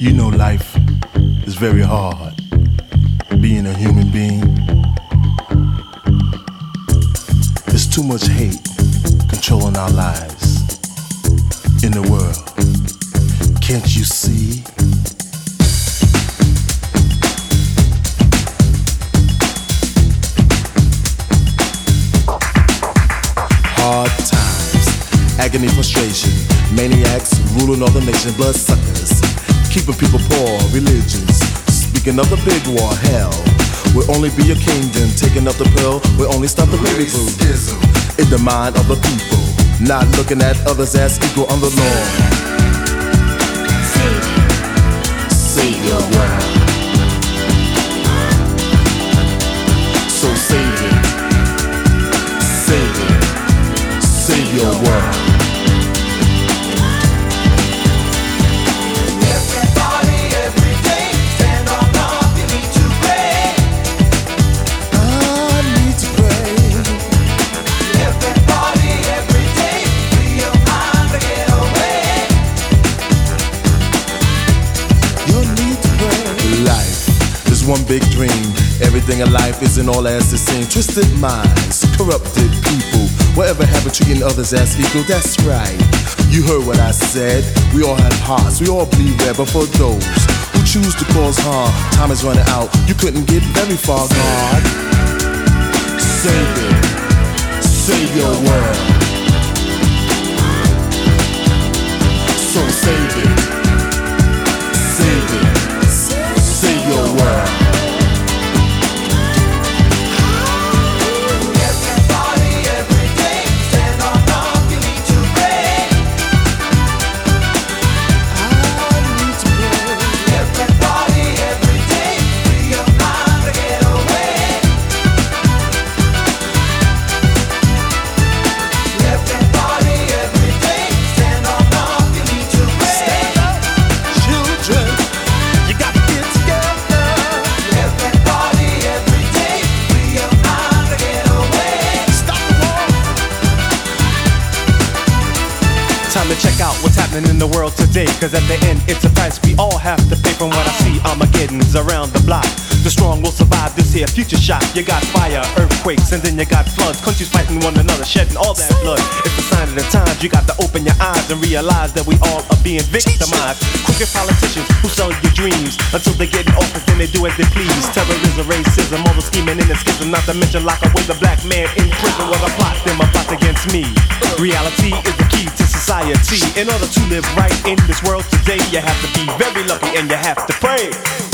You know, life is very hard. Being a human being, there's too much hate controlling our lives in the world. Can't you see? Hard times, agony, frustration, maniacs ruling all the nation, blood suckers, keeping people poor, religions. Speaking of the big war, hell will only be a kingdom. Taking up the pill will only stop the baby boom. In the mind of the people, not looking at others as equal on the law. Save your world. So save it. Save it. Save your world. One big dream. Everything in life isn't all as it seems. Twisted minds, corrupted people. Whatever happened to others as equal? That's right. You heard what I said. We all have hearts. We all bleed red. But for those who choose to cause harm, time is running out. You couldn't get very far, God. Save it. Save your world. So save it. Time to check out what's happening in the world today. Cause at the end, it's a price we all have to pay. From what I see, Armageddon's around the block. The strong will survive this here future shock. You got fire, earthquakes, and then you got floods. Countries fighting one another, shedding all that blood. It's a sign of the times. You got to open your eyes and realize that we all are being victimized. Crooked politicians who sell your dreams until they get in office, then they do as they please. Terrorism, racism, all the scheming and the schism. Not to mention lock away the black man in prison. What a plot, them a plot against me. Reality is society. In order to live right in this world today, you have to be very lucky and you have to pray.